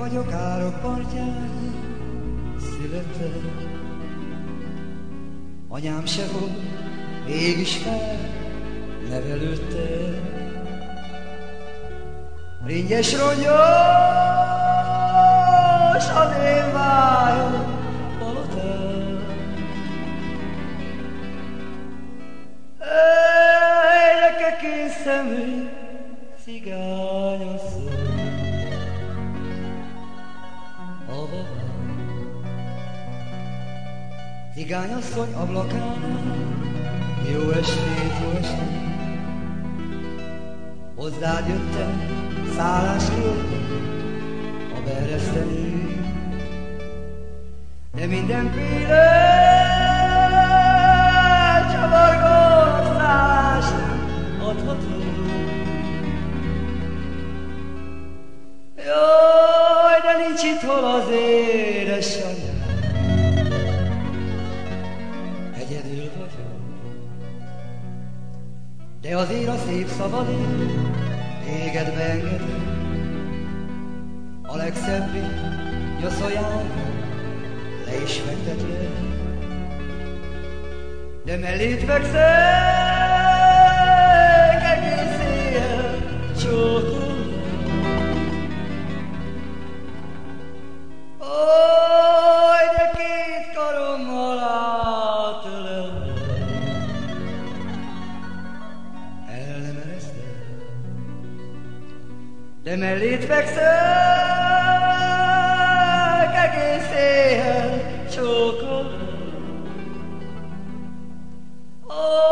Vagyok árok partján, születtem. Anyám se volt, mégis fel nevelődte. Ringyes rongyos, a én vályom palotám. Éjjel készemű, cigányasszony. Cigányasszony ablakán, jó estét, jó estét. Hozzád jöttem szállásról a bereszteni. De minden pillanat hol az édesanyám. Egyedül vagyok. De azért a szép szabad én téged beengedem. A legszebb nyoszoján le is fektetlek. De mellét fekszek Oly, de két karommal átölöm. El nem eresztem, de mellét fekszek egész éjjel csókolom. Oh!